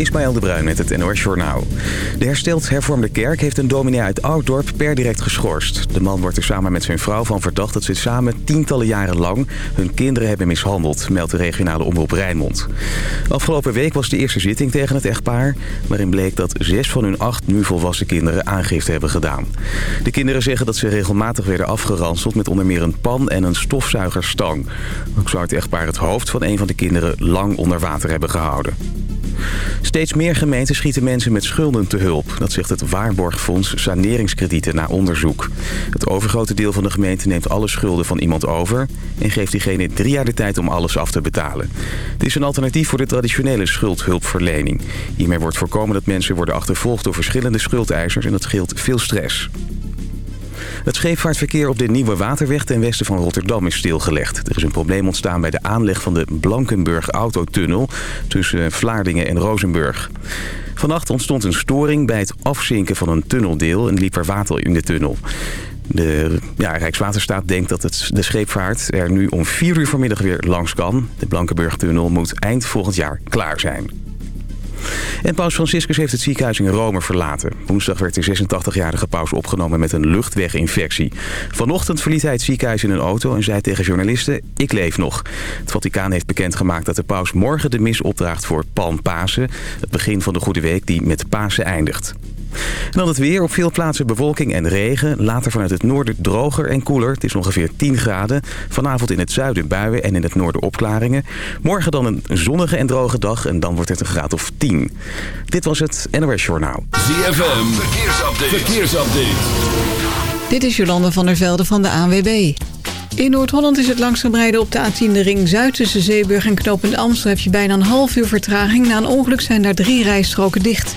Ismaël de Bruin met het NOS Journaal. De hersteld hervormde kerk heeft een dominee uit Ouddorp per direct geschorst. De man wordt er samen met zijn vrouw van verdacht dat ze samen tientallen jaren lang hun kinderen hebben mishandeld, meldt de regionale omroep Rijnmond. Afgelopen week was de eerste zitting tegen het echtpaar, waarin bleek dat zes van hun acht nu volwassen kinderen aangifte hebben gedaan. De kinderen zeggen dat ze regelmatig werden afgeranseld met onder meer een pan en een stofzuigerstang. Ook zou het echtpaar het hoofd van een van de kinderen lang onder water hebben gehouden. Steeds meer gemeenten schieten mensen met schulden te hulp. Dat zegt het Waarborgfonds Saneringskredieten na onderzoek. Het overgrote deel van de gemeente neemt alle schulden van iemand over... en geeft diegene drie jaar de tijd om alles af te betalen. Het is een alternatief voor de traditionele schuldhulpverlening. Hiermee wordt voorkomen dat mensen worden achtervolgd door verschillende schuldeisers... en dat scheelt veel stress. Het scheepvaartverkeer op de Nieuwe Waterweg ten westen van Rotterdam is stilgelegd. Er is een probleem ontstaan bij de aanleg van de Blankenburg-autotunnel tussen Vlaardingen en Rozenburg. Vannacht ontstond een storing bij het afzinken van een tunneldeel en liep er water in de tunnel. De Rijkswaterstaat denkt dat het, de scheepvaart er nu om 4 uur vanmiddag weer langs kan. De Blankenburg-tunnel moet eind volgend jaar klaar zijn. En paus Franciscus heeft het ziekenhuis in Rome verlaten. Woensdag werd de 86-jarige paus opgenomen met een luchtweginfectie. Vanochtend verliet hij het ziekenhuis in een auto en zei tegen journalisten... ik leef nog. Het Vaticaan heeft bekendgemaakt dat de paus morgen de mis opdraagt voor Palm Pasen. Het begin van de Goede Week die met Pasen eindigt. En dan het weer. Op veel plaatsen bewolking en regen. Later vanuit het noorden droger en koeler. Het is ongeveer 10 graden. Vanavond in het zuiden buien en in het noorden opklaringen. Morgen dan een zonnige en droge dag. En dan wordt het een graad of 10. Dit was het NOS Journaal. ZFM. Verkeersupdate. Verkeersupdate. Dit is Jolande van der Velde van de ANWB. In Noord-Holland is het langzaam rijden op de A10 de ring Zuid tussen Zeeburg en Knopend Amstel heb je bijna een half uur vertraging. Na een ongeluk zijn daar drie rijstroken dicht.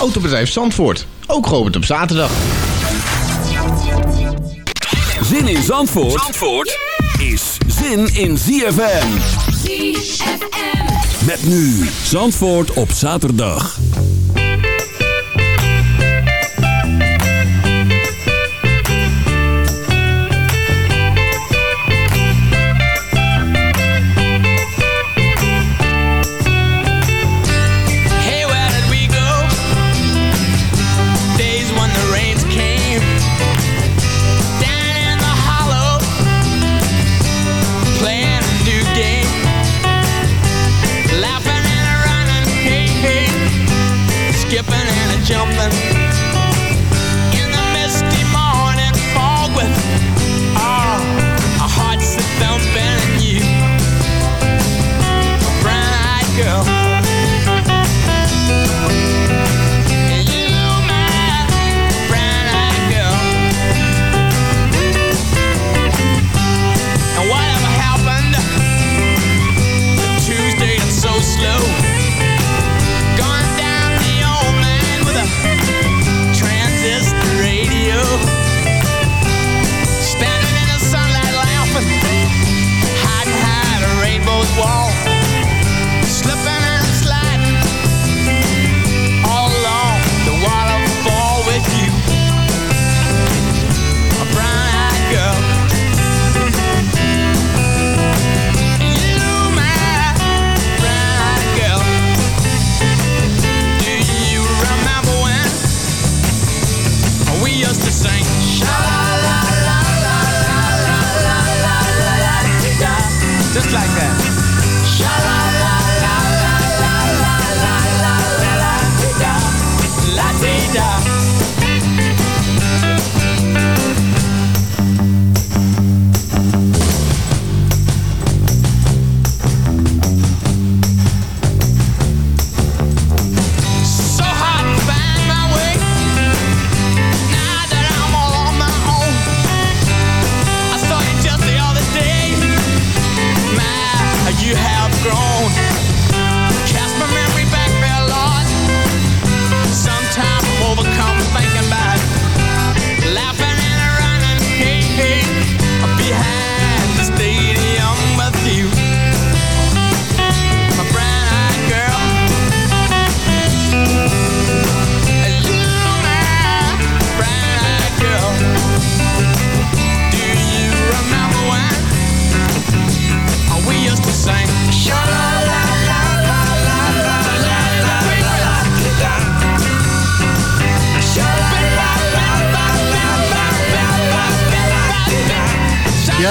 Autobedrijf Zandvoort. Ook geopend op zaterdag. Zin in Zandvoort, Zandvoort is zin in ZFM. ZFM. Met nu Zandvoort op zaterdag.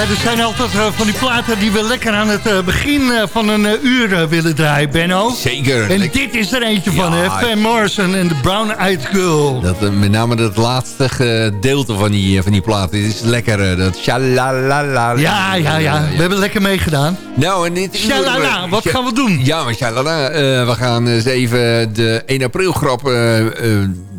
Er zijn altijd eh, van die platen die we lekker aan het eh, begin eh, van een uur willen draaien, Benno. Zeker. En dit is er eentje van, Ja, hè? Van Morrison en de Brown Eyed Girl. Dat, met name dat laatste gedeelte van die, van die plaat. Dit is lekker. dat shalalala. Ja, ja, ja. We hebben lekker meegedaan. Nou, en dit Shalala, wat gaan we doen? Ja, maar shalala. we gaan eens even de 1 april grap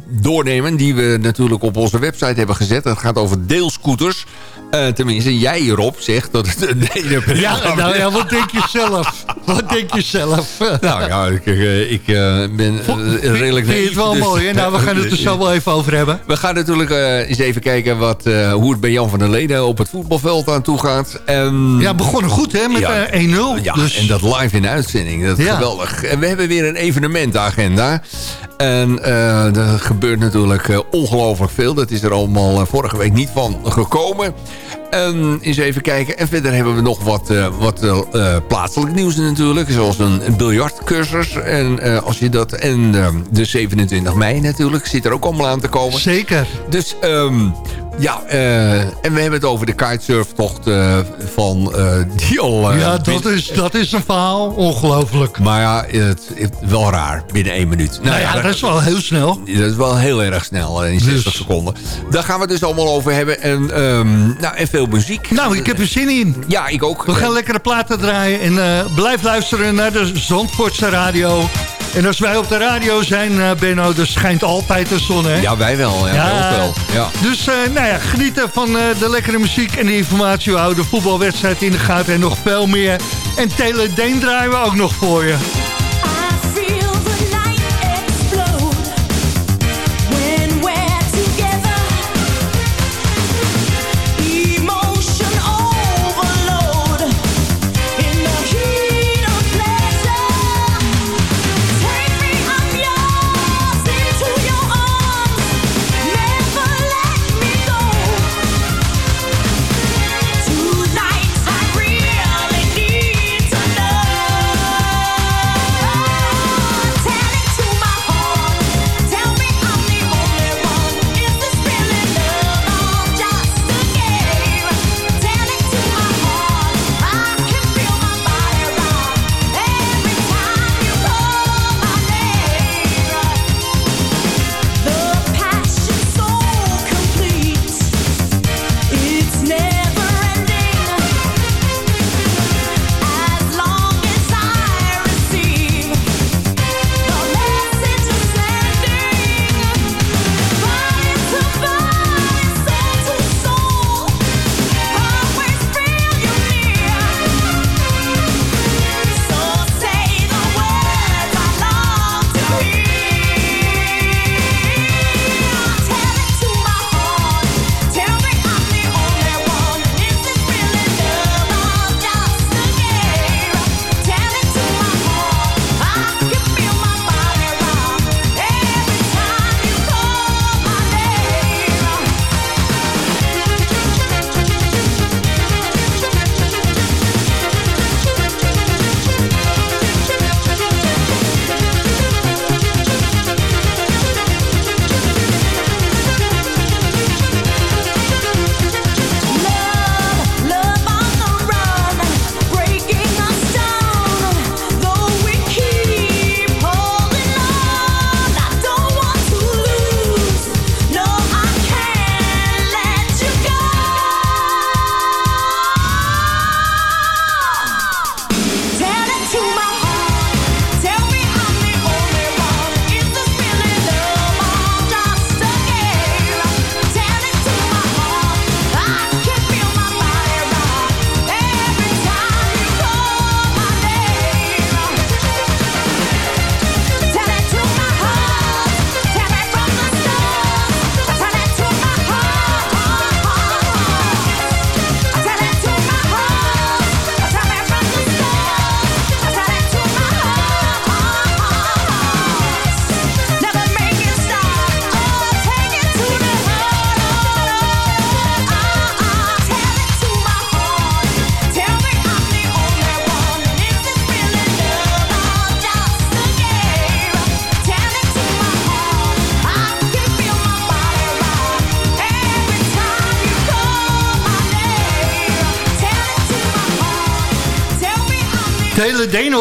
doornemen. Die we natuurlijk op onze website hebben gezet. Het gaat over deelscooters. Eh, tenminste, jij Rob zegt dat het een 1 april Ja, nou ja, wat denk je zelf? Wat denk je zelf? Nou ja, ik, eh, ik eh, ben redelijk... Vind je het wel dus- mooi, hè? Nou, we gaan het er zo wel even over hebben. We gaan natuurlijk eens even kijken wat, hoe het bij Jan van der Leden op het voetbalveld aan toe gaat. En, Ja, begonnen goed, hè? Met Ja. eh, 1-0. ja, dus, en dat live in de uitzending. Dat is Ja. geweldig. En we hebben weer een evenementenagenda. En eh, er gebeurt natuurlijk eh, ongelooflijk veel. Dat is er allemaal eh, vorige week niet van gekomen. En eens even kijken. En verder hebben we nog wat, eh, wat plaatselijk nieuws natuurlijk. Zoals een biljartcursus. En, als je dat, en de 27 mei natuurlijk. Zit er ook allemaal aan te komen. Zeker. Dus ehm, ja, eh, en we hebben het over de kitesurftocht eh, van eh, die al... Ja, dat is, dat is een verhaal. Ongelooflijk. Maar ja, het, het wel raar, binnen één minuut. Nou ja, dat is wel heel snel. dat is wel heel erg snel, in 60 Dus. seconden. Daar gaan we het dus allemaal over hebben. En, ehm, nou, en veel muziek. Nou, ik heb er zin in. Ja, ik ook. We gaan lekkere platen draaien en blijf luisteren naar de Zandvoortse radio. En als wij op de radio zijn, Benno, er schijnt altijd de zon, hè? Ja, wij wel. Ja, Ja. wij ook wel. Ja. Dus eh, nou ja, genieten van eh, de lekkere muziek en de informatie. We houden de voetbalwedstrijd in de gaten en nog veel meer. En Taylor Deen draaien we ook nog voor je.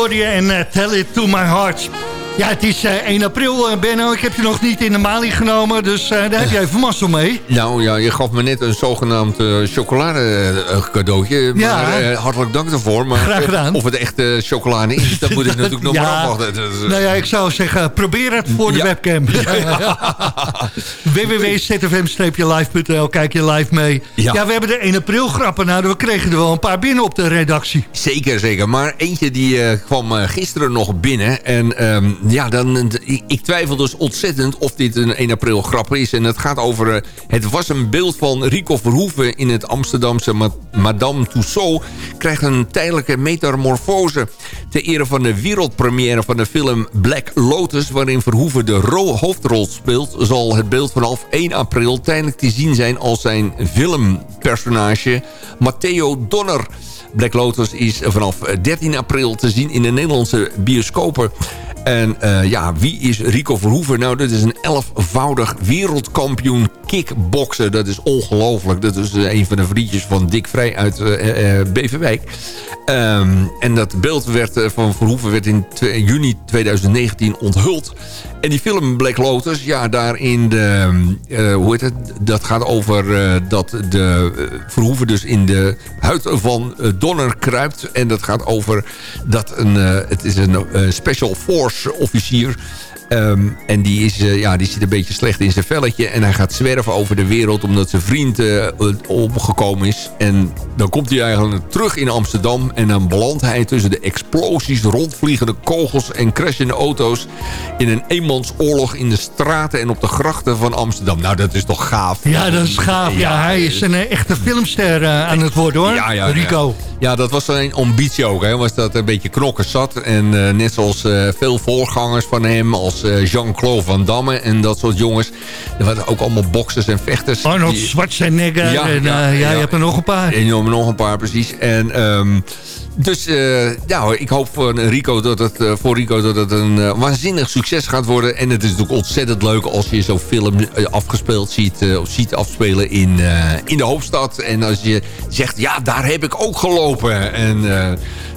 Hoorde je en eh, Tell It To My Heart. Ja, het is eh, 1 april, eh, Benno. Ik heb je nog niet in de maling genomen, dus eh, daar heb jij even mazzel mee. Nou ja, je gaf me net een zogenaamd eh, chocolade eh, cadeautje. Ja. Maar eh, hartelijk dank daarvoor. Maar Graag gedaan. Of, het echt eh, chocolade is, dat moet ik natuurlijk nog maar Ja. afwachten. Dus, eh, Nou ja, ik zou zeggen, probeer het voor de Ja. webcam. www.zfm-live.nl, kijk je live mee. Ja. Ja. we hebben de 1 april grappen. Nou, we kregen er wel een paar binnen op de redactie. Zeker, zeker. Maar eentje die eh, kwam eh, gisteren nog binnen. En ehm, ja, dan, ik, ik twijfel dus ontzettend of dit een 1 april grap is. En het gaat over... eh, het was een beeld van Rico Verhoeven in het Amsterdamse Ma- Madame Tussauds... krijgt een tijdelijke metamorfose. Ter ere van de wereldpremière van de film Black Lotus... waarin Verhoeven de ro- hoofdrol speelt... zal het beeld vanaf 1 april tijdelijk te zien zijn als zijn filmpersonage Matteo Donner... Black Lotus is vanaf 13 april te zien in de Nederlandse bioscopen. En eh, ja, wie is Rico Verhoeven? Nou, dat is een elfvoudig wereldkampioen kickboksen. Dat is ongelooflijk. Dat is eh, een van de vriendjes van Dick Vrij uit eh, Beverwijk. Ehm, en dat beeld werd, van Verhoeven werd in juni 2019 onthuld. En die film Black Lotus, ja, daarin de, hoe heet het? Dat gaat over dat de Verhoeven dus in de huid van Donner kruipt. En dat gaat over dat een, het is een special force officier Ehm, en die, is, eh, ja, die zit een beetje slecht in zijn velletje. En hij gaat zwerven over de wereld omdat zijn vriend eh, omgekomen is. En dan komt hij eigenlijk terug in Amsterdam. En dan belandt hij tussen de explosies, rondvliegende kogels en crashende auto's. In een eenmansoorlog in de straten en op de grachten van Amsterdam. Nou, dat is toch gaaf. Ja, dat is gaaf. Ja, hij is een echte filmster aan het worden, hoor. Ja, ja, Rico. Ja, dat was zijn ambitie ook. Hè. Was dat een beetje knokken zat. En net zoals veel voorgangers van hem. Als eh, Jean-Claude Van Damme en dat soort jongens. Er waren ook allemaal boxers en vechters. Arnold Die- Schwarzenegger. Ja, en, ja, eh, ja, je hebt er nog een paar. En nog nog een paar, precies. En ehm, dus eh, ja, ik hoop voor Rico dat het, voor Rico dat het een waanzinnig succes gaat worden. En het is natuurlijk ontzettend leuk als je zo'n film afgespeeld ziet, of ziet afspelen in, in de hoofdstad. En als je zegt, ja, daar heb ik ook gelopen. En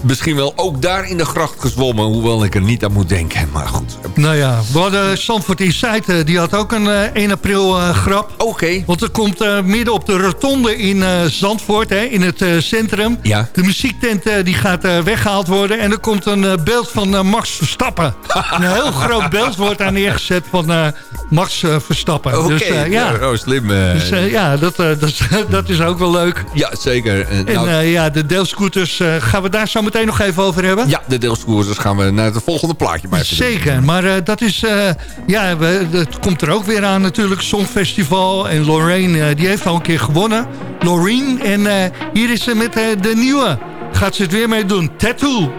misschien wel ook daar in de gracht gezwommen. Hoewel ik er niet aan moet denken. Maar goed. Nou ja, we hadden Sanford Insight, eh, die had ook een eh, 1 april eh, grap. Oké. Want er komt eh, midden op de rotonde in eh, Zandvoort, hè, in het eh, centrum. Ja. De muziektent eh, die gaat eh, weggehaald worden. En er komt een eh, beeld van eh, Max Verstappen. een heel groot beeld wordt daar neergezet van eh, Max eh, Verstappen. Oké, Dus eh, ja, oh, slim. eh. dus, eh, ja dat, eh, dat, is- dat is ook wel leuk. ja, zeker. Eh, En nou, eh, ja, de deelscooters eh, gaan we daar zo meteen nog even over hebben. ja, de deelscooters gaan we naar het volgende plaatje maar even doen. Zeker, maar eh, dat is... eh, ja, we, het komt er ook weer aan natuurlijk. Songfestival en Lorraine, eh, die heeft al een keer gewonnen. Loreen, en eh, hier is ze met de nieuwe. Gaat ze het weer mee doen. Tattoo.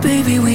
Baby, we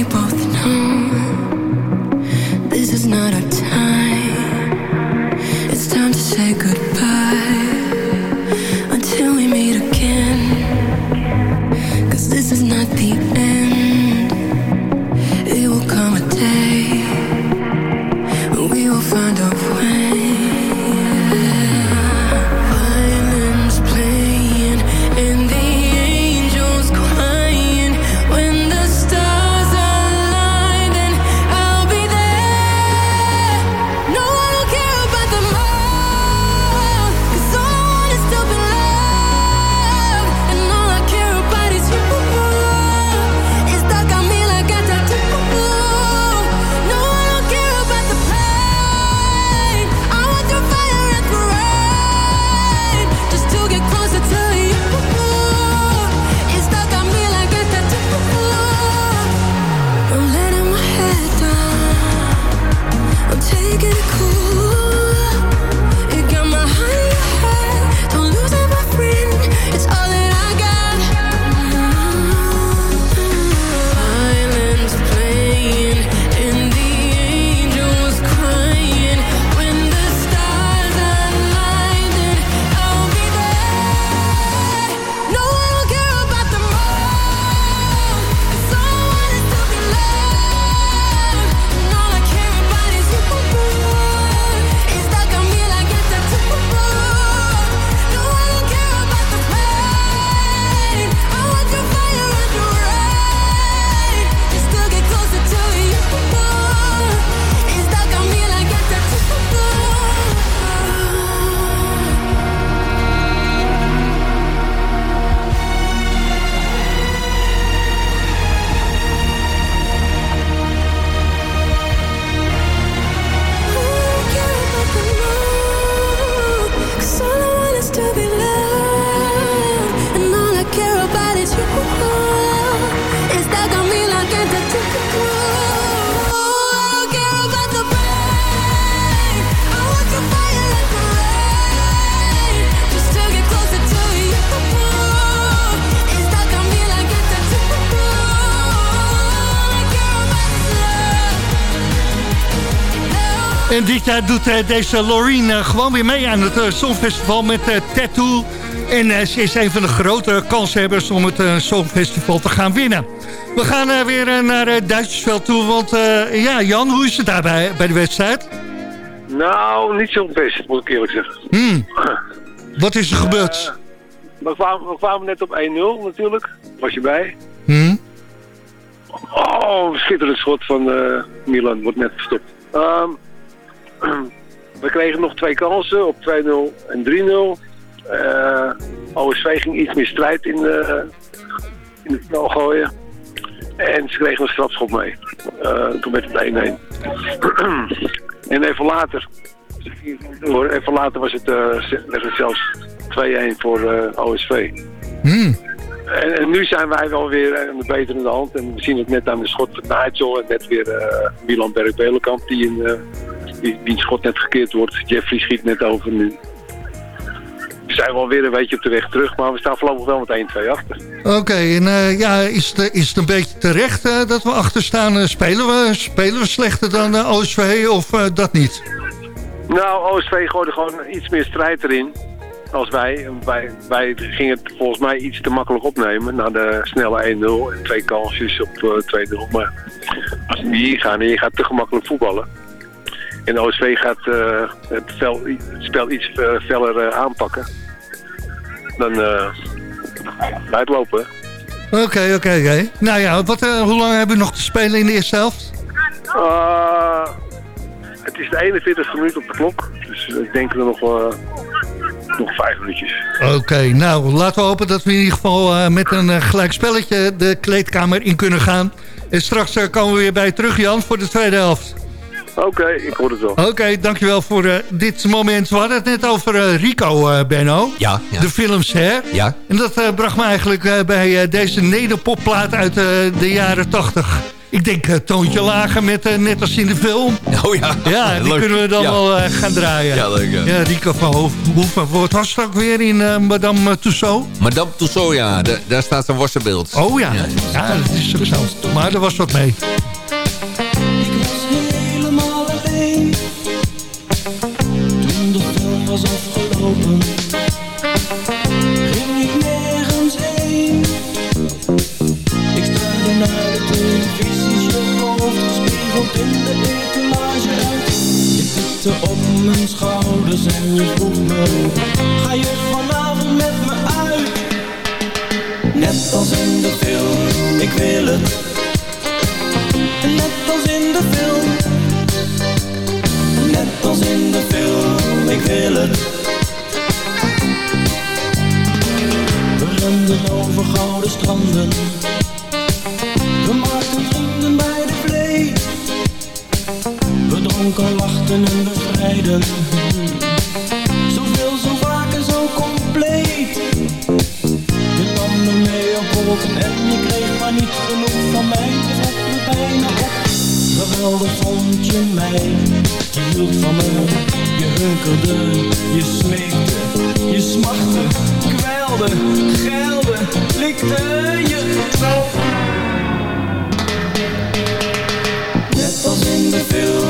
Jaar doet eh, deze Laureen eh, gewoon weer mee aan het eh, Songfestival met Tattoo. En ze is een van de grote kanshebbers om het Songfestival te gaan winnen. We gaan weer naar het Duitsersveld toe, want ja, Jan, hoe is het daar bij, de wedstrijd? Nou, niet zo best, moet ik eerlijk zeggen. Hmm. Wat is er gebeurd? We kwamen, we kwamen net op 1-0 natuurlijk. Was je bij? Hmm? Oh, schitterend schot van Milan. Wordt net gestopt. Ehm, we kregen nog twee kansen op 2-0 en 3-0. Eh, OSV ging iets meer strijd in de, in het spel gooien. En ze kregen een strafschop mee. Eh, toen werd het 1-1. en even later, even later was het, het zelfs 2-1 voor OSV. Hmm. En, en nu zijn wij wel weer aan de betere hand. En we zien het net aan de schot van Nigel en net weer Milan Berg-Belenkamp die in die, schot net gekeerd wordt. Jeffrey schiet net over nu. We zijn wel weer een beetje op de weg terug, maar we staan voorlopig wel met 1-2 achter. Oké, en eh, ja, is het, is het een beetje terecht eh, dat we achter staan? Eh, spelen, we, spelen we slechter dan eh, OSV of dat niet? Nou, OSV gooide gewoon iets meer strijd erin als wij. Wij. Wij gingen het volgens mij iets te makkelijk opnemen na de snelle 1-0 en twee kansjes op eh, 2-0. Maar als we hier gaan en je gaat te gemakkelijk voetballen. En OSV gaat eh, het, vel- het spel iets eh, feller eh, aanpakken. Dan uitlopen. Oké, oké, oké. Nou ja, wat, hoe lang hebben we nog te spelen in de eerste helft? Uh, het is de 41ste minuut op de klok. Dus ik denk er nog, nog vijf minuutjes. Oké, nou, laten we hopen dat we in ieder geval met een gelijk spelletje de kleedkamer in kunnen gaan. En straks eh, komen we weer bij terug, Jan, voor de tweede helft. Oké, ik hoor het wel. Oké, dankjewel voor eh, dit moment. We hadden het net over eh, Rico, eh, Benno. Ja, ja. De films, hè? Ja. En dat eh, bracht me eigenlijk bij eh, deze nederpopplaat uit eh, de jaren 80. Ik denk eh, toontje lager met net als in de film. Oh ja. Ja, die Leuk. kunnen we dan Ja. wel eh, gaan draaien. Ja, leuk, ja. Ja, Rico van Hoofdhoeven. Wat was het ook weer in Madame Tussauds? Madame Tussauds, ja. Da- daar staat zijn worstenbeeld. Oh ja. ja, dat is zo. Maar er was wat mee. Mijn schouders en je me Ga je vanavond met me uit? Net als in de film, ik wil het. Net als in de film. Net als in de film, ik wil het. We renden over gouden stranden We dronken, lachten en bevrijden Zoveel, zo vaak en zo compleet. Je nam me mee op wolken en je kreeg maar niet genoeg van mij. Je trok me bijna op. Geweldig vond je mij. Je hield van me Je hunkerde Je smeekte Je smachtte Kwelde Geilde Likte je. Trof Net als in de film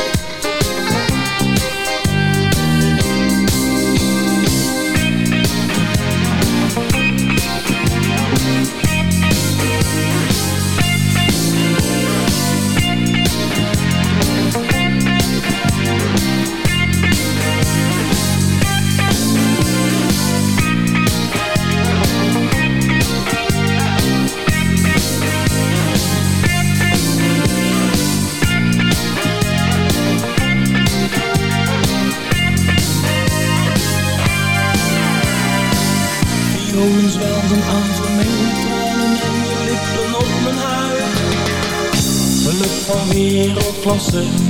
closer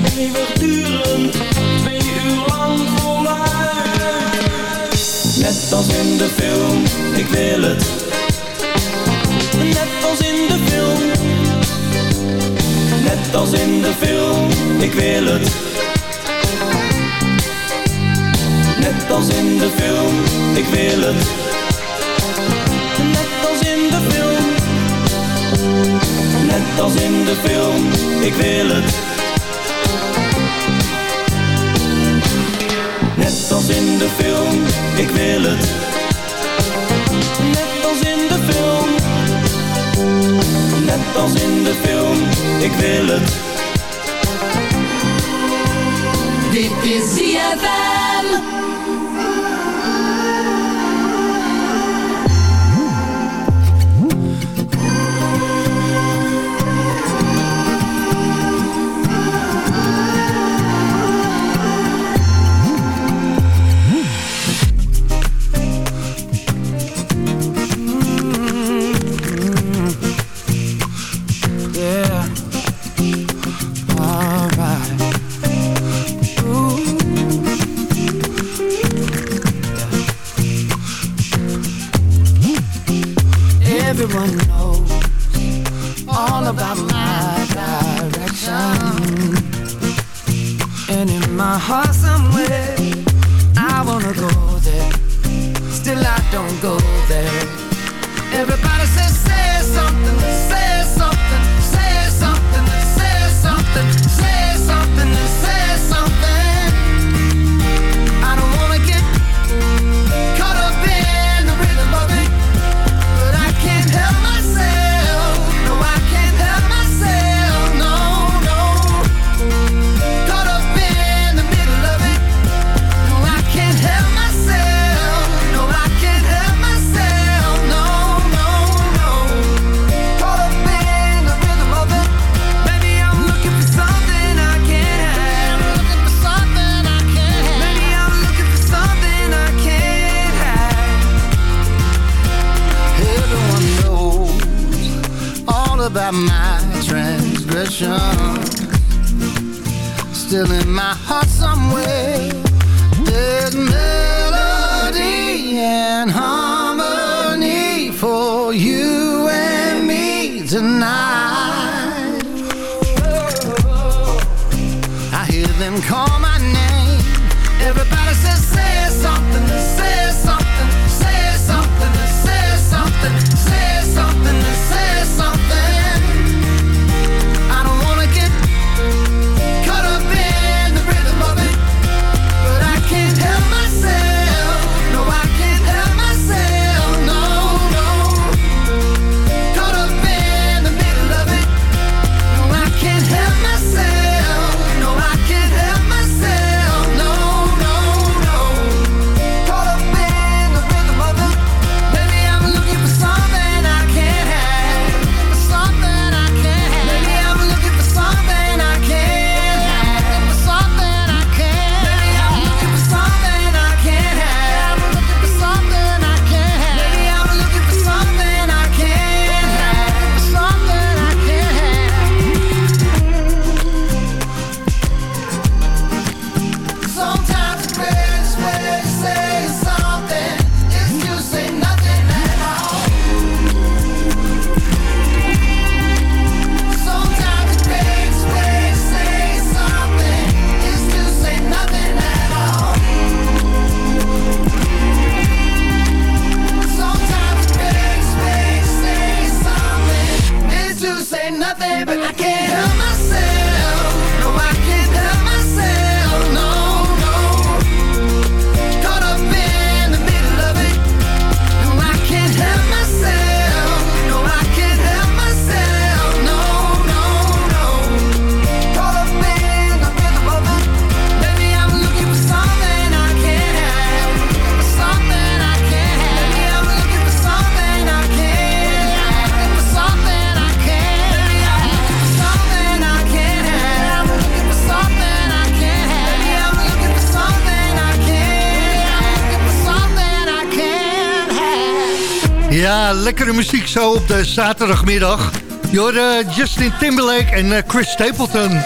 muziek zo op de zaterdagmiddag. Jorden eh, Justin Timberlake en eh, Chris Stapleton.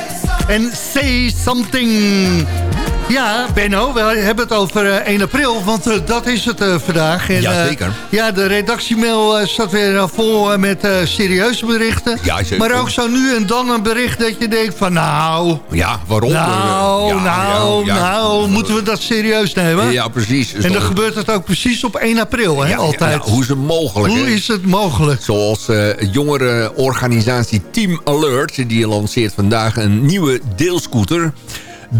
En Say Something. Ja, Benno, we hebben het over eh, 1 april, want eh, dat is het eh, vandaag. En, Ja, eh, zeker. ja, de redactiemail eh, staat weer eh, vol eh, met eh, serieuze berichten. Ja, zeker. Maar ook zo nu en dan een bericht dat je denkt van nou... Ja, waarom? Nou, Ja, nou, ja, nou, moeten we dat serieus nemen? Ja, precies. En dan gebeurt het ook precies op 1 april, hè, Ja, altijd. hoe is het mogelijk? Hoe is het mogelijk? Zoals eh jongerenorganisatie Team Alert. Die lanceert vandaag een nieuwe deelscooter.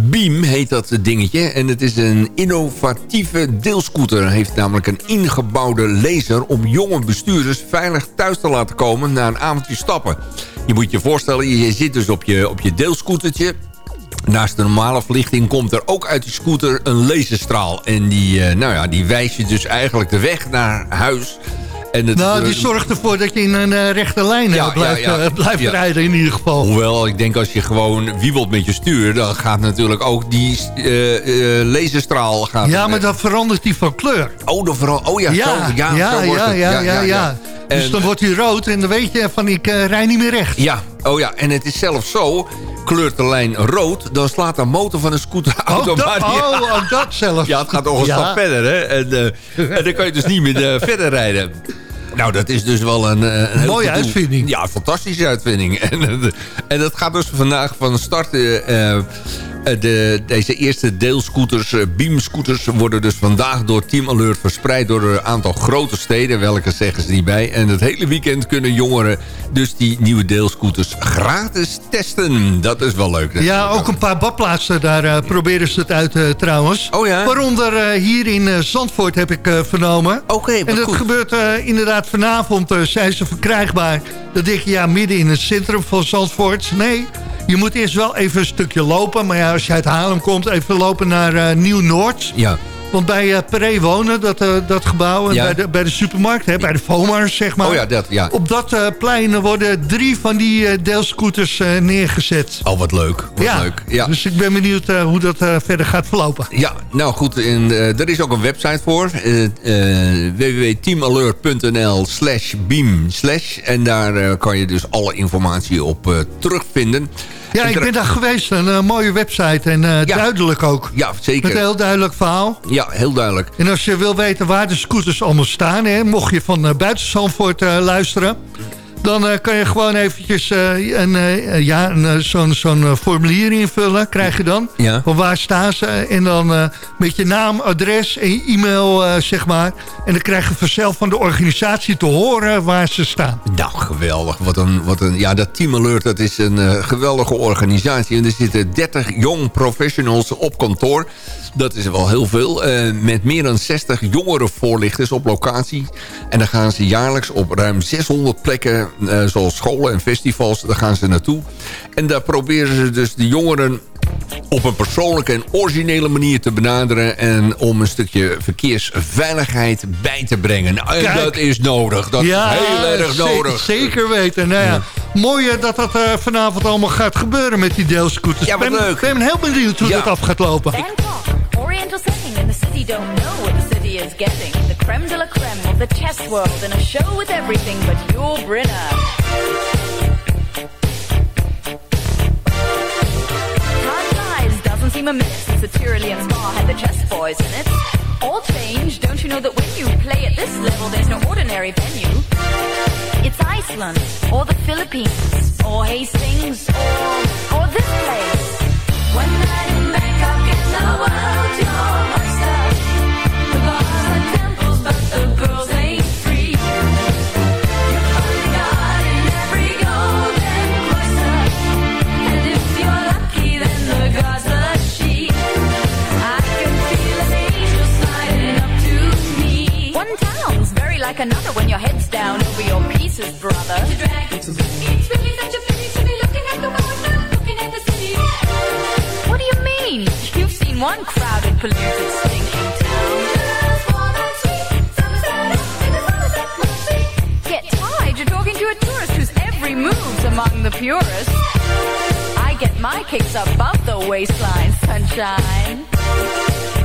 Beam heet dat dingetje. En het is een innovatieve deelscooter. Heeft namelijk een ingebouwde laser om jonge bestuurders veilig thuis te laten komen na een avondje stappen. Je moet je voorstellen, je zit dus op je, op je deelscootertje. Naast de normale verlichting komt er ook uit die scooter een laserstraal. En die, eh, nou ja, die wijst je dus eigenlijk de weg naar huis. En het, Nou, die zorgt ervoor dat je in een eh, rechte lijn eh, Ja, blijft, ja, ja. eh, blijft rijden in ieder geval. Hoewel, ik denk als je gewoon wiebelt met je stuur... dan gaat natuurlijk ook die laserstraal... Gaat, Ja, maar dan verandert die van kleur. Oh, dan vooral, oh ja, Ja, zo, ja, ja, zo wordt ja, het. ja, ja, ja. Dus En- dan wordt hij rood en dan weet je van ik eh, rij niet meer recht. Ja, oh ja, en het is zelfs zo... kleurt de lijn rood... dan slaat de motor van een scooter Oh, dat, automatisch... oh, oh, dat zelf. Ja, het gaat nog een Ja. stap verder, hè. En, en dan kan je dus niet meer verder rijden. Nou, dat is dus wel een... eh, een Mooie uitvinding. Ja, fantastische uitvinding. En, eh, en dat gaat dus vandaag van start... eh, de, deze eerste deelscooters, eh, beamscooters... worden dus vandaag door Team Alert verspreid... door een aantal grote steden. Welke zeggen ze niet bij. En het hele weekend kunnen jongeren dus die nieuwe deelscooters gratis testen. Dat is wel leuk. Ja, ook een paar badplaatsen, daar eh, proberen ze het uit eh, trouwens. Oh ja? Waaronder eh, hier in eh, Zandvoort heb ik eh, vernomen. Oké, wat En dat goed. gebeurt eh, inderdaad vanavond, eh, zijn ze verkrijgbaar. Dan denk je, ja, midden in het centrum van Zandvoort. Nee, je moet eerst wel even een stukje lopen. Maar ja, als je uit Haarlem komt, even lopen naar eh, Nieuw-Noord. Ja. Want bij eh Peré wonen, dat, eh, dat gebouw, en Ja. bij, de, bij de supermarkt, hè, bij de FOMA's, zeg maar. Oh ja, dat, ja. Op dat eh, plein worden drie van die deelscooters neergezet. Oh, wat leuk. Wat ja. leuk. Ja. Dus ik ben benieuwd hoe dat verder gaat verlopen. Ja, nou goed, en, er is ook een website voor. www.teamalert.nl slash beam slash. En daar kan je dus alle informatie op terugvinden. Ja, ik ben daar geweest. Een eh, mooie website en eh, duidelijk ook. Ja, zeker. Met een heel duidelijk verhaal. Ja, heel duidelijk. En als je wil weten waar de scooters allemaal staan... Hè, mocht je van uh, buiten Zandvoort luisteren... dan uh, kan je gewoon eventjes uh, een, uh, ja, een, zo'n zo'n formulier invullen. Krijg je dan. Ja. Van waar staan ze? En dan met je naam, adres en je e-mail, zeg maar. En dan krijg je vanzelf van de organisatie te horen waar ze staan. Nou, geweldig. Wat een, wat een, ja, dat Team Alert dat is een geweldige organisatie. En er zitten 30 jong professionals op kantoor. Dat is wel heel veel. Met meer dan 60 jongere voorlichters op locatie. En dan gaan ze jaarlijks op ruim 600 plekken... Uh, zoals scholen en festivals, daar gaan ze naartoe. En daar proberen ze dus de jongeren op een persoonlijke en originele manier te benaderen... en om een stukje verkeersveiligheid bij te brengen. En Kijk. dat is nodig. Dat ja, is heel erg nodig. Zeker weten. Nou ja, ja. Mooi dat dat uh, vanavond allemaal gaat gebeuren met die deelscooters. Ja, wat ben, leuk. Ik ben heel benieuwd hoe Ja. dat af gaat lopen. Oriental setting, and the city don't know what the city is getting. The creme de la creme of the chess world, and a show with everything but your Brinner. Hard Lives doesn't seem a minute since the Tyrolean Spa had the chess boys in it. All change, don't you know that when you play at this level, there's no ordinary venue? It's Iceland, or the Philippines, or Hastings, or, or this place. Another when your head's down over your pieces, brother. It's really such a one crowded, polluted, stinking town. Get tired, you're talking to a tourist whose every move's among the purest. I get my kicks above the waistline, sunshine.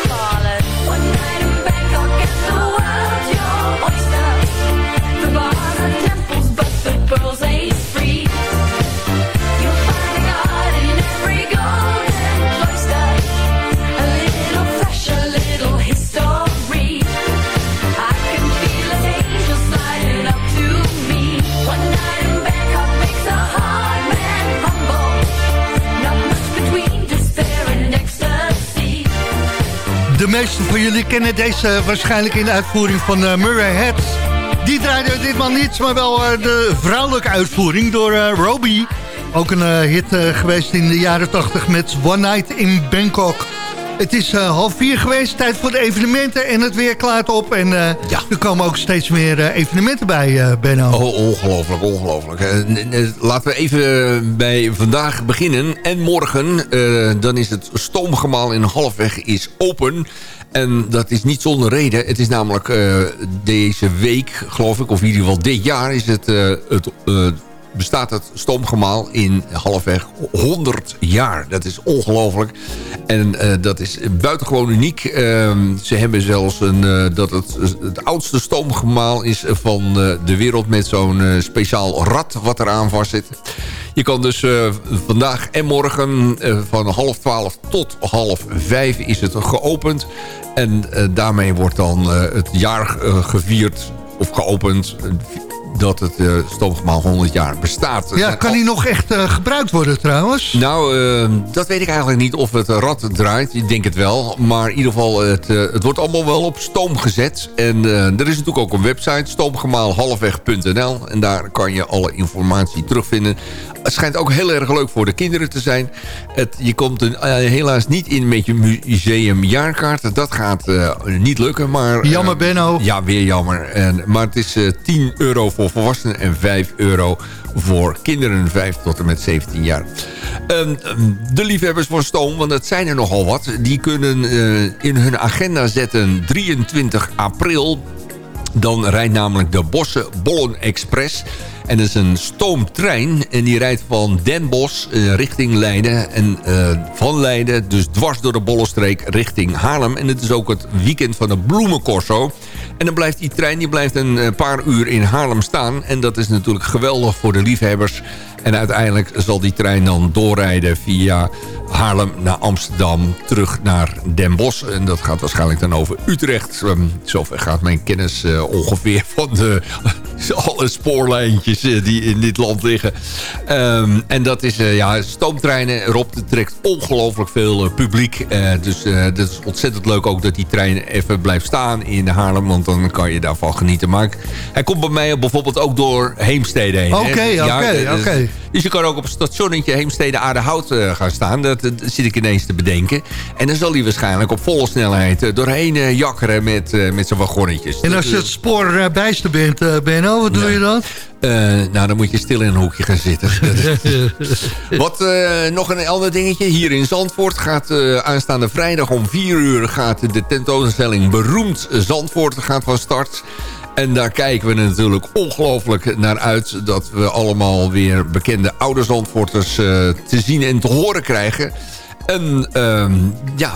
meesten van jullie kennen deze waarschijnlijk in de uitvoering van eh, Murray Head. Die draaide ditmaal niet, maar wel eh, de vrouwelijke uitvoering door eh, Robbie. Ook een hit geweest in de jaren 80 met One Night in Bangkok. Het is eh, half vier geweest, tijd voor de evenementen en het weer klaart op. En eh, er komen ook steeds meer eh, evenementen bij, Benno. Oh, ongelooflijk, ongelooflijk. Laten we even bij vandaag beginnen. En morgen, dan is het stoomgemaal in Halfweg is open. En dat is niet zonder reden. Het is namelijk deze week, geloof ik, of in ieder geval dit jaar... is het, het bestaat het stoomgemaal in halfweg 100 jaar. Dat is ongelooflijk. En eh, dat is buitengewoon uniek. Ehm, ze hebben zelfs een, eh, dat het het oudste stoomgemaal is van eh, de wereld... met zo'n speciaal rad wat eraan vast zit. Je kan dus vandaag en morgen van half twaalf tot half vijf is het geopend. En daarmee wordt dan het jaar gevierd of geopend... dat het eh, stoomgemaal 100 jaar bestaat. Ja, kan al- die nog echt eh, gebruikt worden trouwens? nou, eh, dat weet ik eigenlijk niet of het rad draait. Ik denk het wel. Maar in ieder geval, het, eh, het wordt allemaal wel op stoom gezet. En er is natuurlijk ook een website, stoomgemaalhalfweg.nl. En daar kan je alle informatie terugvinden. Het schijnt ook heel erg leuk voor de kinderen te zijn. Het, je komt eh, helaas niet in met je museumjaarkaart. Dat gaat niet lukken. Maar, Jammer, Benno. Ja, weer jammer. En, maar het is eh 10 euro voor volwassenen en 5 euro voor kinderen 5 tot en met 17 jaar. Ehm, ehm, de liefhebbers van stoom, want dat zijn er nogal wat... die kunnen eh, in hun agenda zetten 23 april... Dan rijdt namelijk de Bosse Bollen Express. En dat is een stoomtrein. En die rijdt van Den Bosch eh, richting Leiden. En eh, van Leiden dus dwars door de Bollenstreek richting Haarlem. En het is ook het weekend van de Bloemencorso. En dan blijft die trein die blijft een eh, paar uur in Haarlem staan. En dat is natuurlijk geweldig voor de liefhebbers. En uiteindelijk zal die trein dan doorrijden via Haarlem naar Amsterdam, terug naar Den Bosch. En dat gaat waarschijnlijk dan over Utrecht. Ehm, zover gaat mijn kennis eh, ongeveer van de, alle spoorlijntjes eh, die in dit land liggen. Ehm, en dat is, eh, ja, stoomtreinen. Rob trekt ongelooflijk veel publiek. Dus dat is ontzettend leuk ook dat die trein even blijft staan in Haarlem. Want dan kan je daarvan genieten. Maar hij komt bij mij bijvoorbeeld ook door Heemstede heen. Oké, oké, oké. Dus je kan ook op het stationnetje Heemstede Aardehout eh, gaan staan. Dat, dat zit ik ineens te bedenken. En dan zal hij waarschijnlijk op volle snelheid eh, doorheen eh, jakkeren met, met zijn wagonnetjes. En als je het spoor bijster bent, eh, Benno, wat doe je dan? Nou, dan moet je stil in een hoekje gaan zitten. Wat nog een ander dingetje. Hier in Zandvoort gaat aanstaande vrijdag om 4 uur... gaat de tentoonstelling Beroemd Zandvoort gaat van start. En daar kijken we natuurlijk ongelooflijk naar uit... dat we allemaal weer bekende oude Zandvoorters eh, te zien en te horen krijgen... En ehm, ja,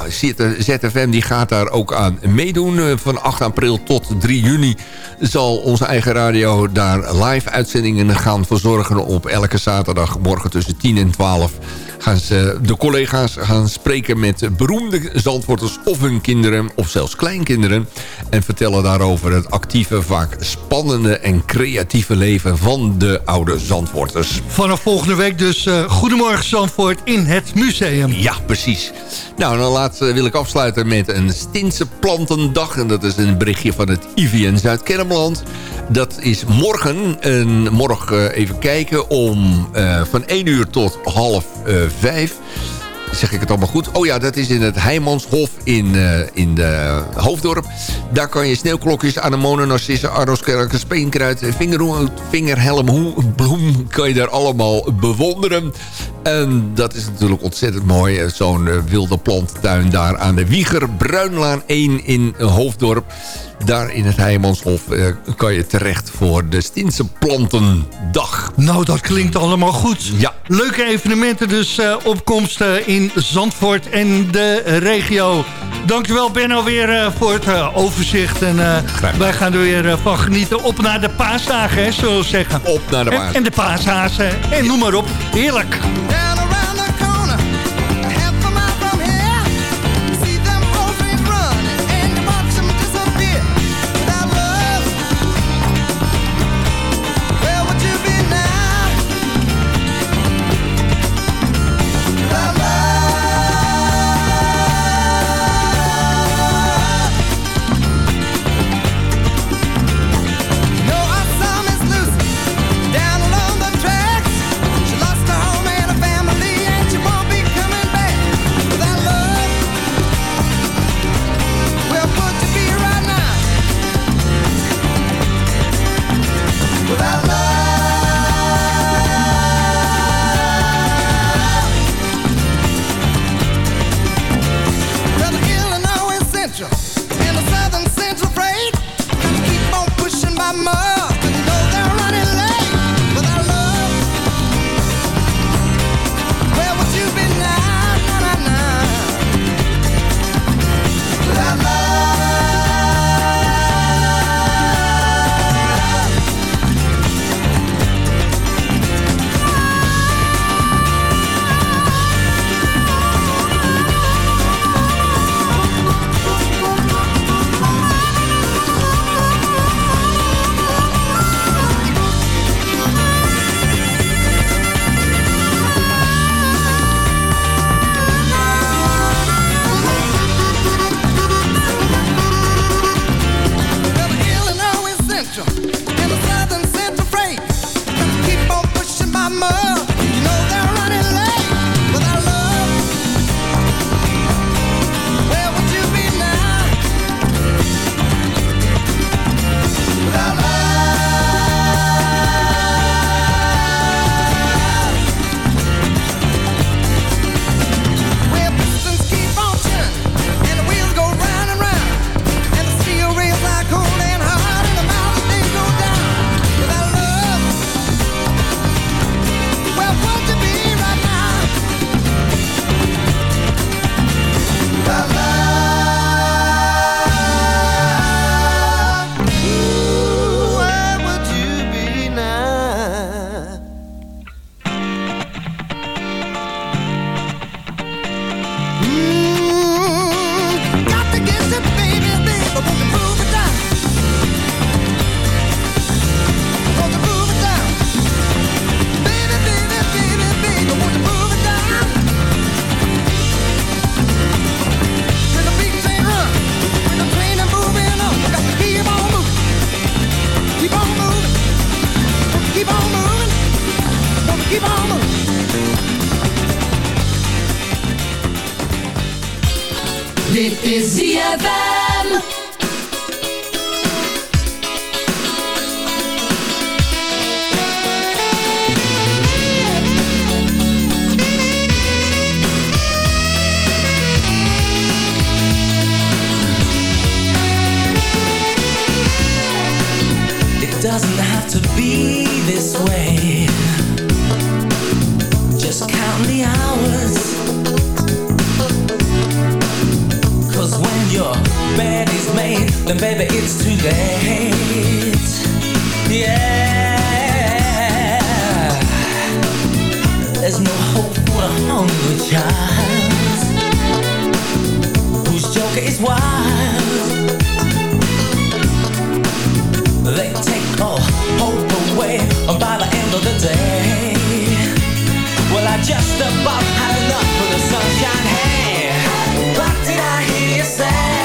ZFM die gaat daar ook aan meedoen. Eh, Van 8 april tot 3 juni zal onze eigen radio daar live uitzendingen gaan verzorgen. Op elke zaterdagmorgen tussen 10 en 12 gaan ze, de collega's gaan spreken met beroemde Zandvoorters of hun kinderen of zelfs kleinkinderen. En vertellen daarover het actieve, vaak spannende en creatieve leven van de oude Zandvoorters. Vanaf volgende week dus eh, Goedemorgen Zandvoort in het museum. Ja, precies. Nou, dan laat, eh, wil ik afsluiten met een Stinse Plantendag. En dat is een berichtje van het IVN Zuid-Kennemerland. Dat is morgen. En morgen eh, even kijken om van 1 uur tot half eh, 5. Zeg ik het allemaal goed? Oh ja, dat is in het Heijmanshof in, eh, in de Hoofddorp. Daar kan je sneeuwklokjes, anemonen, narcissen, arroskerken, speenkruid... vingerhoen, vingerhelm, bloem kan je daar allemaal bewonderen. En dat is natuurlijk ontzettend mooi. eh, Zo'n eh, wilde plantentuin daar aan de Wieger Bruinlaan 1 in Hoofddorp. Daar in het Heijmanshof eh, kan je terecht voor de Stinse Plantendag. Nou, dat klinkt allemaal goed. Ja. Leuke evenementen dus, opkomsten in Zandvoort en de regio. Dankjewel Benno weer eh, voor het eh, overzicht. En eh, wij gaan er weer van genieten. Op naar de paasdagen, hè, zullen we zeggen. Op naar de En, paas. en de paashazen. En noem maar op. Heerlijk. There's no hope for a hungry child whose joker is wild. They take all hope away by the end of the day. Well, I just about had enough of the sunshine. Hey, what did I hear you say?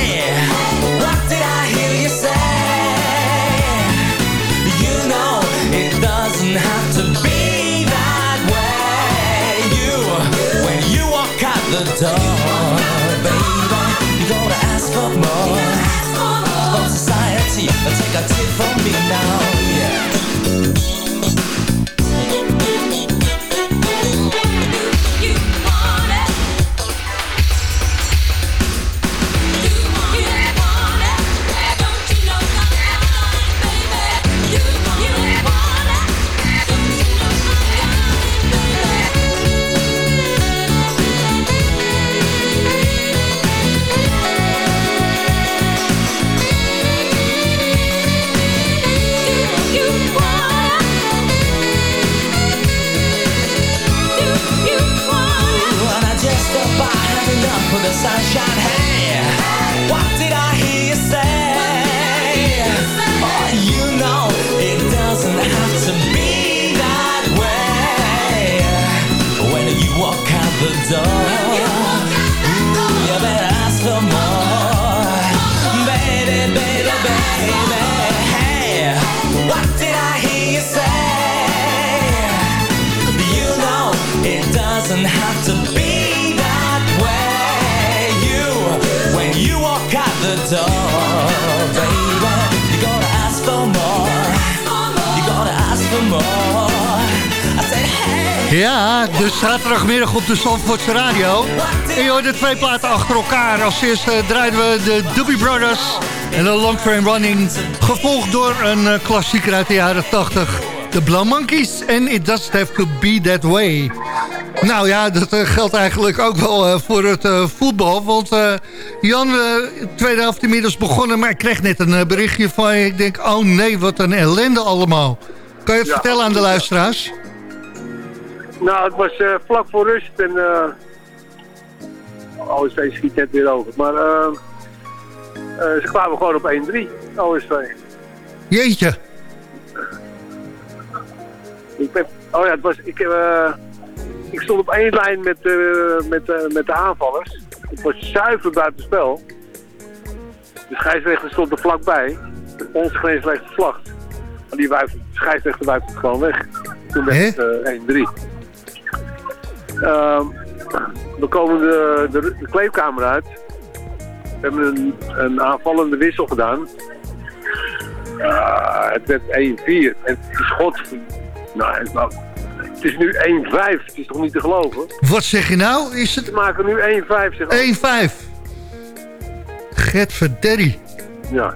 the door, baby, you gotta ask for more. From society. Take a tip from me now, de Zandvoortse Radio. En je hoort de twee platen achter elkaar. Als eerste draaiden we de Doobie Brothers en de Long Train Running. Gevolgd door een eh, klassieker uit de jaren 80. De Blow Monkeys en It Doesn't Have To Be That Way. Nou ja, dat eh, geldt eigenlijk ook wel eh, voor het eh, voetbal. Want eh, Jan, eh, tweede helft inmiddels begonnen... maar ik kreeg net een eh, berichtje van je. Ik denk, oh nee, wat een ellende allemaal. Kan je het Ja, vertellen aan de luisteraars? Nou, het was eh, vlak voor rust en... eh OSV schiet net weer over. Maar eh, ze kwamen gewoon op 1-3, OSV. Jeetje. Ik ben, oh ja, het was, ik, ik stond op één lijn met, met, met de aanvallers. Het was zuiver buiten spel. De scheidsrechter stond er vlakbij. Onze grensrechter vlacht. Maar die scheidsrechter wuift het gewoon weg. Toen werd het eh, 1-3. Ehm, we komen de, de, de kleedkamer uit. We hebben een, een aanvallende wissel gedaan. Ah, het werd 1-4. En het schot... Nou, het, nou, het is nu 1-5. Het is toch niet te geloven? Wat zeg je nou? Is het We maken nu 1-5. zeg. 1-5? Gert verderi. Ja,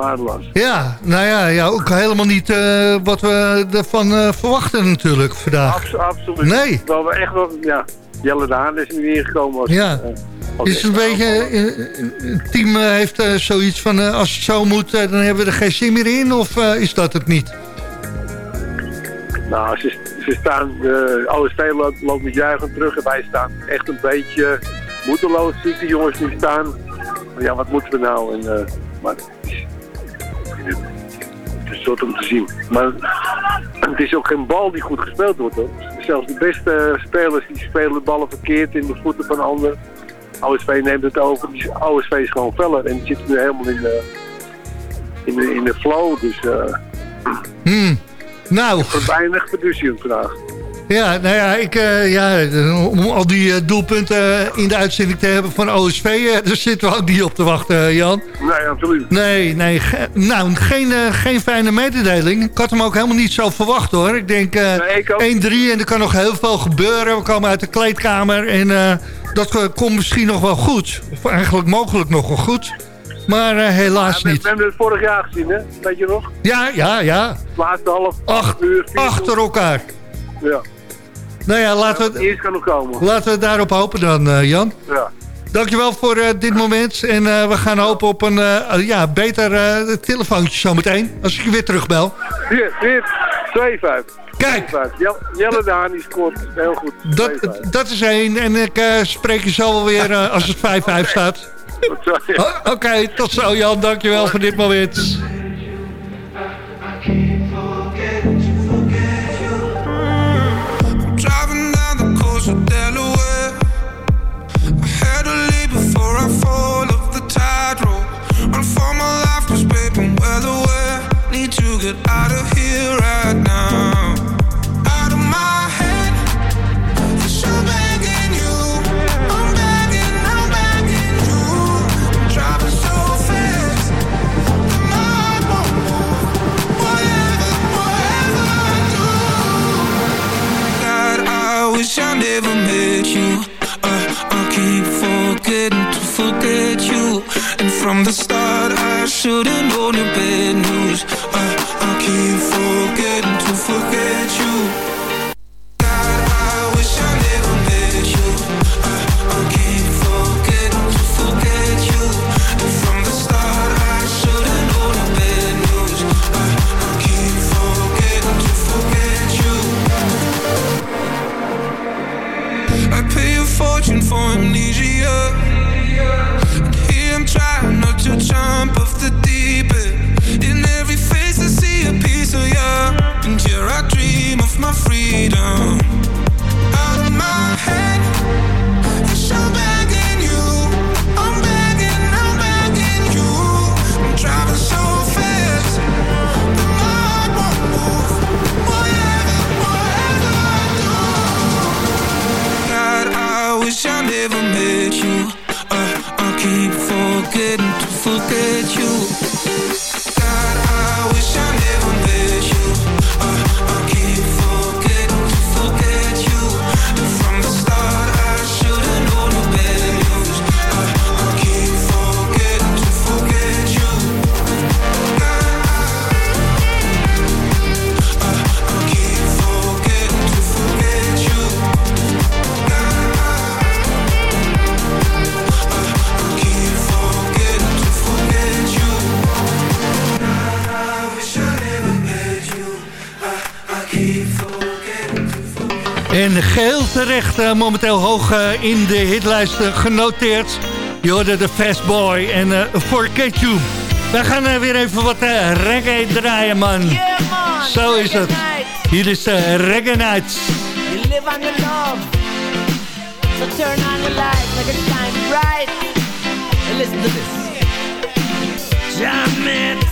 waardeloos. Ja, nou ja, ja ook helemaal niet eh, wat we ervan eh, verwachten natuurlijk vandaag. Abs- absoluut. Nee. Wel we echt wel, ja. Jelle de Haan is er nu ingekomen. Als, Ja. eh, als Is het een beetje, eh, het team eh, heeft eh, zoiets van, eh, als het zo moet, eh, dan hebben we er geen zin meer in? Of eh, is dat het niet? Nou, ze, ze staan, de OSV loopt, loopt met juichen terug en wij staan echt een beetje moedeloos. Zie ik de jongens nu staan. Ja, wat moeten we nou? En, eh, maar het is, het is soort om te zien. Maar het is ook geen bal die goed gespeeld wordt. Hoor. Zelfs de beste spelers die spelen de ballen verkeerd in de voeten van anderen. OSV neemt het over. OSV is gewoon feller en die zit nu helemaal in de, in de, in de flow. Dus eh Hmm. Nou, weinig fiduciën vandaag. Ja, nou ja, ik, eh, ja, om al die eh, doelpunten in de uitzending te hebben van OSV, eh, daar zitten we ook niet op te wachten, eh, Jan. Nee, absoluut. Nee, nee, ge- nou, geen, eh, geen fijne mededeling. Ik had hem ook helemaal niet zo verwacht, hoor. Ik denk eh 1-3 en er kan nog heel veel gebeuren. We komen uit de kleedkamer en eh, dat eh, komt misschien nog wel goed. Of eigenlijk mogelijk nog wel goed. Maar eh, helaas niet. we hebben het vorig jaar gezien, hè? Weet je nog? Ja, ja, ja. Laatste half uur. achter uur. elkaar. Ja. Nou ja, laten we, Eerst kan nog komen. laten we daarop hopen dan, eh, Jan. Ja. Dankjewel voor uh, dit moment. En uh, we gaan hopen op een uh, ja, beter telefoontje zometeen. Als ik je weer terugbel. Hier, hier. 2-5. Kijk. Jelle de Haan scoort heel goed. Dat, dat is één. En ik spreek je zo wel weer als het 5-5 staat. Oké, okay, tot zo Jan. Dankjewel voor dit moment. Get out of here right now. From the start, I should've known your bad news. Uh, keep forgetting to forget you jump off the deep end. In every face I see a piece of you And here I dream of my freedom. Out of my head terecht uh, momenteel hoog uh, in de hitlijsten genoteerd. Je hoorde de Fast Boy en uh, Forget You. We gaan weer even wat reggae draaien, man. Yeah, man. Zo is het. Hier is Reggae Nights. You live on the love. So turn on the light, make it shine bright. And listen to this. Jam it.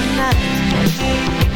It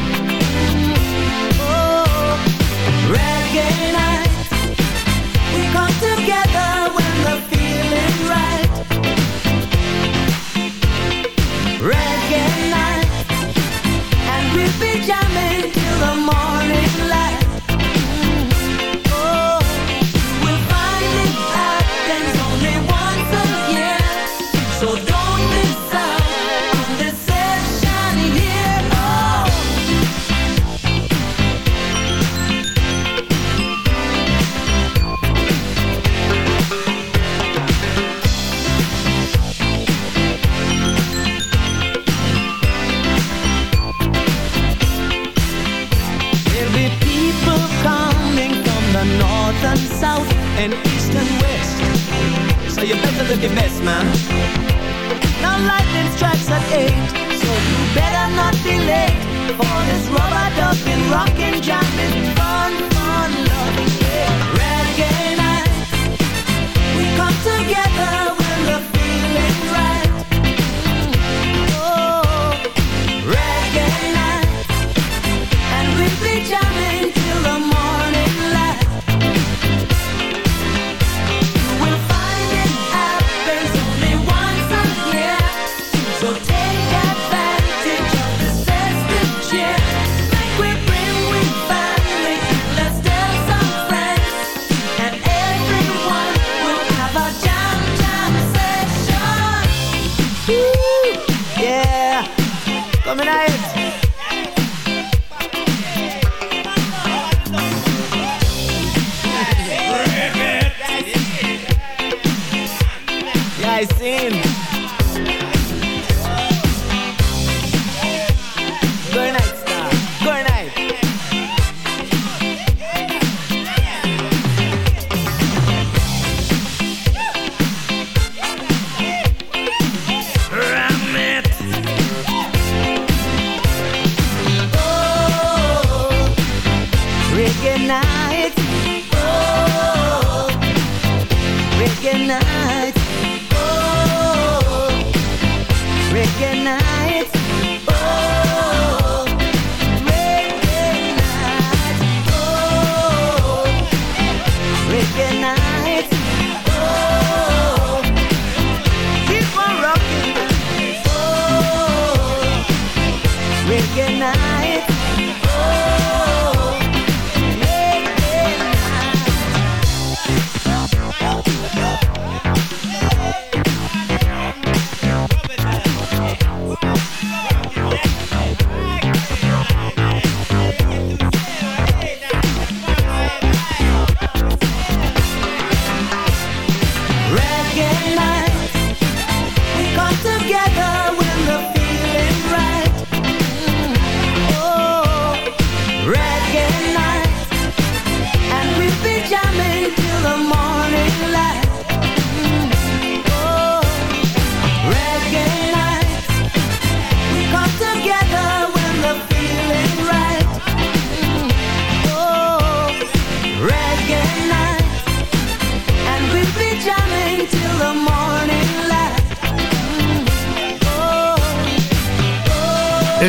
I seen.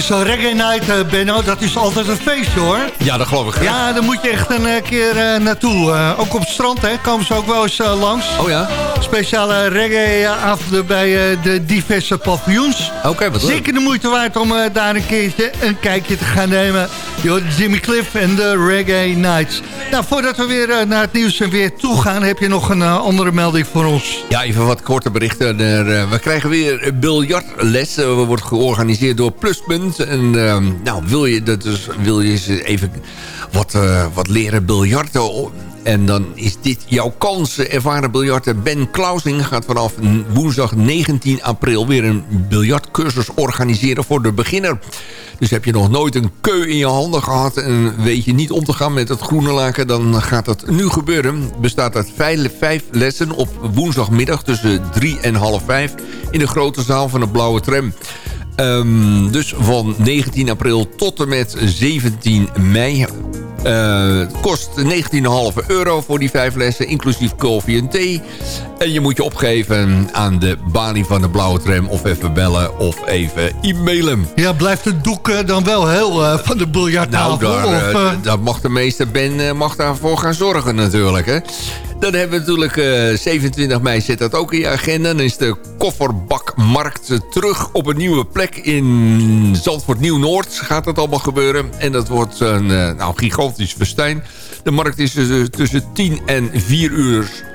Zo'n reggae night, eh, Benno, dat is altijd een feestje, hoor. Ja, dat geloof ik. Ja, daar moet je echt een eh, keer eh, naartoe. Ook op het strand, hè, komen ze ook wel eens langs. Oh ja? Speciale reggae-avonden bij de diverse paviljoens. Oké, wat leuk. Zeker de moeite waard om daar een keertje een kijkje te gaan nemen. Yo, Jimmy Cliff en de Reggae Nights. Nou, voordat we weer naar het nieuws en weer toe gaan... heb je nog een andere melding voor ons. Ja, even wat korte berichten. We krijgen weer biljartles. Wordt georganiseerd door Pluspunt. En ehm, nou, wil je, dat dus, wil je eens even wat, eh, wat leren biljarten... En dan is dit jouw kans. Ervaren biljarter Ben Klausing gaat vanaf woensdag 19 april... weer een biljartcursus organiseren voor de beginner. Dus heb je nog nooit een keu in je handen gehad... en weet je niet om te gaan met het groene laken... dan gaat dat nu gebeuren. Bestaat uit vijf, vijf lessen op woensdagmiddag... tussen drie en half vijf... in de grote zaal van de Blauwe Tram. Ehm, dus van 19 april tot en met 17 mei... Eh, het kost 19,5 euro voor die vijf lessen, inclusief koffie en thee. En je moet je opgeven aan de balie van de blauwe tram... of even bellen of even e-mailen. Ja, blijft het doek eh, dan wel heel eh, van de biljarttafel? Nou, daar, of, daar mag de meester Ben mag daarvoor gaan zorgen natuurlijk. Hè. Dan hebben we natuurlijk eh, 27 mei zit dat ook in je agenda. Dan is de kofferbakmarkt eh, terug op een nieuwe plek in Zandvoort Nieuw-Noord. Gaat dat allemaal gebeuren. En dat wordt een eh, nou, gigantisch festijn. De markt is dus tussen 10 en 4 uur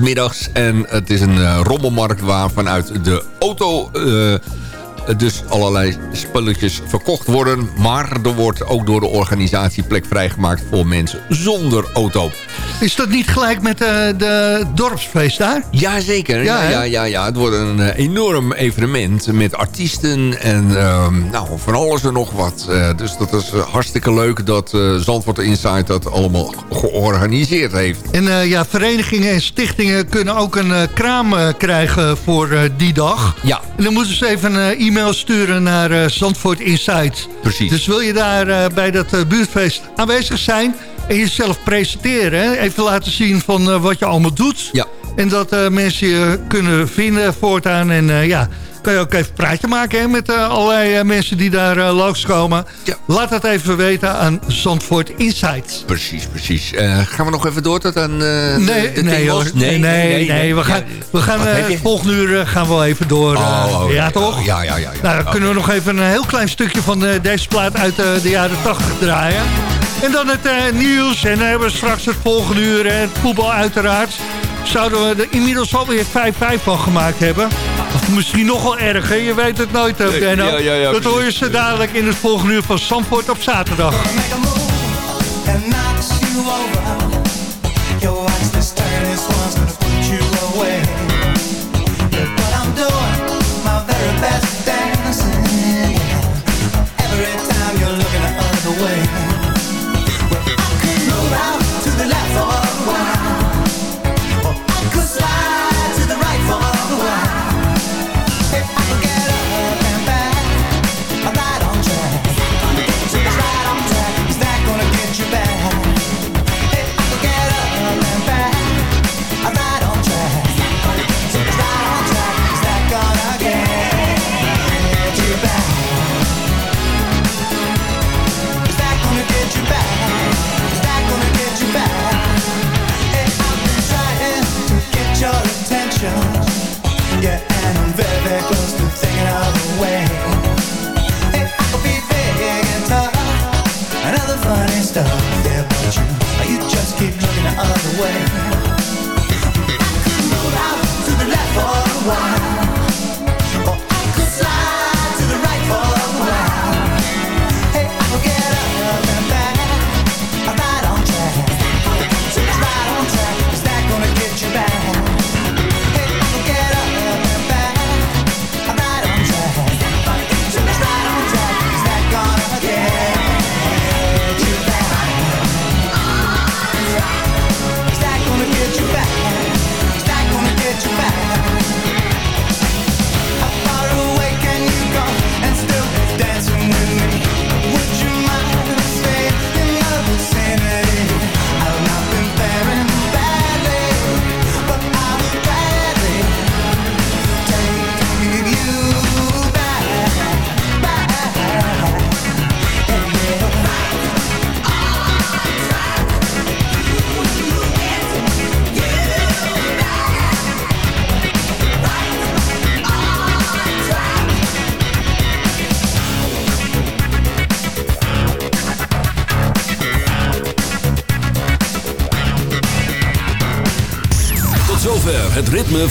middags. En het is een eh, rommelmarkt waar vanuit de auto... eh, dus allerlei spulletjes verkocht worden. Maar er wordt ook door de organisatie plek vrijgemaakt voor mensen zonder auto. Is dat niet gelijk met eh, de dorpsfeest daar? Jazeker, Ja, ja, ja, ja, ja. Het wordt een eh, enorm evenement met artiesten en ehm, nou, van alles en nog wat. Dus dat is hartstikke leuk dat eh, Zandvoort Insight dat allemaal georganiseerd heeft. En ja, verenigingen en stichtingen kunnen ook een kraam krijgen voor die dag. Ja. En dan moeten ze even een e-mail sturen naar eh, Zandvoort Insight. Precies. Dus wil je daar eh, bij dat eh, buurtfeest aanwezig zijn en jezelf presenteren. hè? Even laten zien van wat je allemaal doet. Ja. En dat mensen je kunnen vinden voortaan. En ja, kan je ook even een praatje maken hè, met eh, allerlei eh, mensen die daar eh, langskomen. Laat dat even weten aan Zandvoort Insight. Precies, precies. Gaan we nog even door tot aan uh, Nee, de, nee, hoor. nee, nee, nee, We gaan, we gaan volgende uur gaan we wel even door. Oh, ja, toch? Ja, ja, ja. ja. Nou, dan kunnen we nog even een heel klein stukje van deze plaat uit de jaren 80 draaien. En dan het nieuws. En dan hebben we straks het volgende uur. En het voetbal uiteraard zouden we er inmiddels alweer 5-5 van gemaakt hebben. Of misschien nogal wel erger, je weet het nooit, eh, ook. Dat hoor je ze dadelijk in het volgende uur van Zandvoort op zaterdag.